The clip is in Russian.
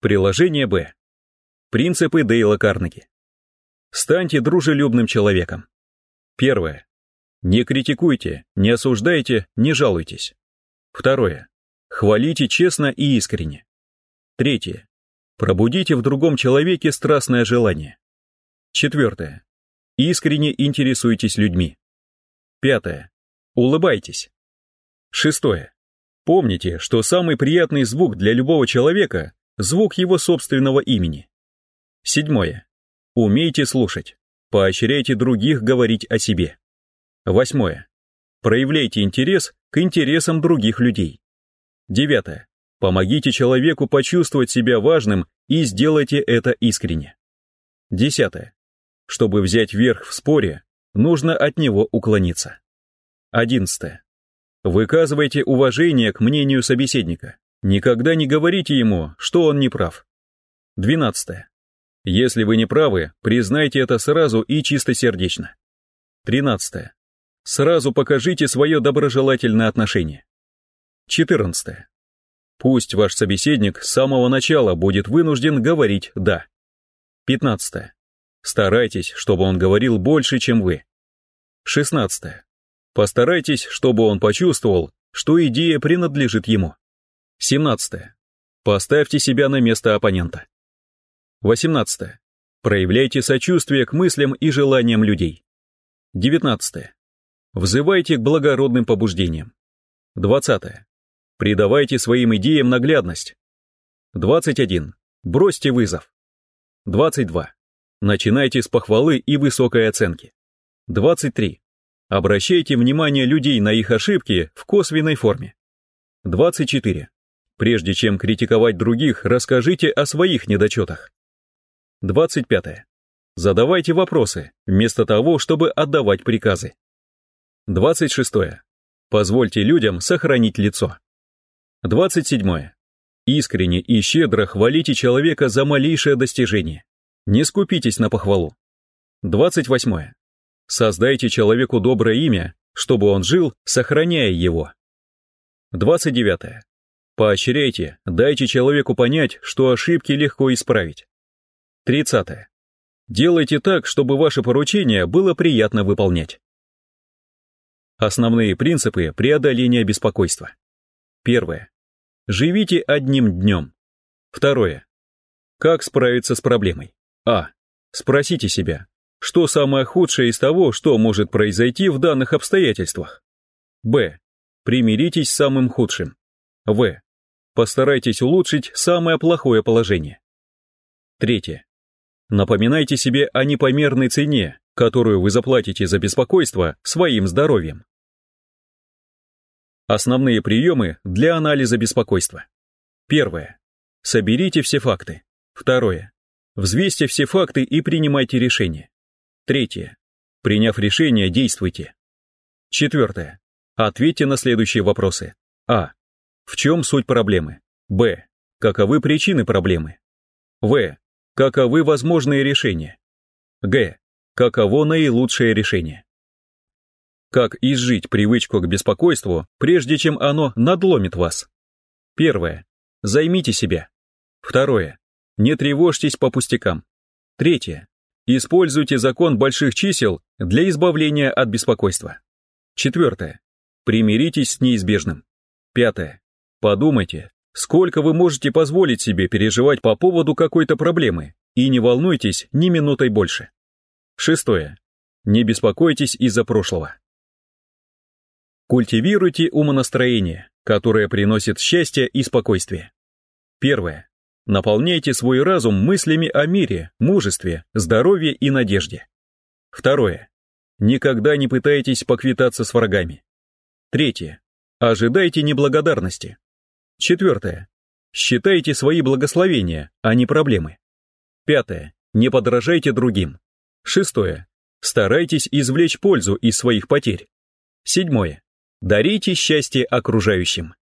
Приложение Б. Принципы Дейла Карнеги. Станьте дружелюбным человеком. Первое. Не критикуйте, не осуждайте, не жалуйтесь. Второе. Хвалите честно и искренне. Третье. Пробудите в другом человеке страстное желание. Четвертое. Искренне интересуйтесь людьми. Пятое. Улыбайтесь. Шестое. Помните, что самый приятный звук для любого человека – звук его собственного имени. Седьмое. Умейте слушать. Поощряйте других говорить о себе. Восьмое. Проявляйте интерес к интересам других людей. Девятое. Помогите человеку почувствовать себя важным и сделайте это искренне. Десятое. Чтобы взять верх в споре, нужно от него уклониться. Одиннадцатое. Выказывайте уважение к мнению собеседника. Никогда не говорите ему, что он не прав. Двенадцатое. Если вы не правы, признайте это сразу и чистосердечно. Тринадцатое. Сразу покажите свое доброжелательное отношение. Четырнадцатое. Пусть ваш собеседник с самого начала будет вынужден говорить «да». Пятнадцатое. Старайтесь, чтобы он говорил больше, чем вы. Шестнадцатое. Постарайтесь, чтобы он почувствовал, что идея принадлежит ему. Семнадцатое. Поставьте себя на место оппонента. 18. Проявляйте сочувствие к мыслям и желаниям людей. 19. Взывайте к благородным побуждениям. 20. Придавайте своим идеям наглядность. 21. Бросьте вызов. 22. Начинайте с похвалы и высокой оценки. 23. Обращайте внимание людей на их ошибки в косвенной форме. 24. Прежде чем критиковать других, расскажите о своих недочетах. 25. Задавайте вопросы, вместо того, чтобы отдавать приказы. 26. Позвольте людям сохранить лицо. 27. Искренне и щедро хвалите человека за малейшее достижение. Не скупитесь на похвалу. 28. Создайте человеку доброе имя, чтобы он жил, сохраняя его. 29. Поощряйте, дайте человеку понять, что ошибки легко исправить. 30. Делайте так, чтобы ваше поручение было приятно выполнять. Основные принципы преодоления беспокойства. Первое. Живите одним днем. Второе. Как справиться с проблемой? А. Спросите себя, что самое худшее из того, что может произойти в данных обстоятельствах? Б. Примиритесь с самым худшим. В. Постарайтесь улучшить самое плохое положение. Третье. Напоминайте себе о непомерной цене, которую вы заплатите за беспокойство своим здоровьем. Основные приемы для анализа беспокойства. Первое. Соберите все факты. Второе. Взвесьте все факты и принимайте решение. Третье. Приняв решение, действуйте. Четвертое. Ответьте на следующие вопросы. А. В чем суть проблемы? Б. Каковы причины проблемы? В. Каковы возможные решения? Г. Каково наилучшее решение? Как изжить привычку к беспокойству, прежде чем оно надломит вас? Первое. Займите себя. Второе. Не тревожьтесь по пустякам. Третье. Используйте закон больших чисел для избавления от беспокойства. Четвертое. Примиритесь с неизбежным. Пятое. Подумайте, Сколько вы можете позволить себе переживать по поводу какой-то проблемы, и не волнуйтесь ни минутой больше. Шестое. Не беспокойтесь из-за прошлого. Культивируйте умонастроение, которое приносит счастье и спокойствие. Первое. Наполняйте свой разум мыслями о мире, мужестве, здоровье и надежде. Второе. Никогда не пытайтесь поквитаться с врагами. Третье. Ожидайте неблагодарности. Четвертое. Считайте свои благословения, а не проблемы. Пятое. Не подражайте другим. Шестое. Старайтесь извлечь пользу из своих потерь. Седьмое. Дарите счастье окружающим.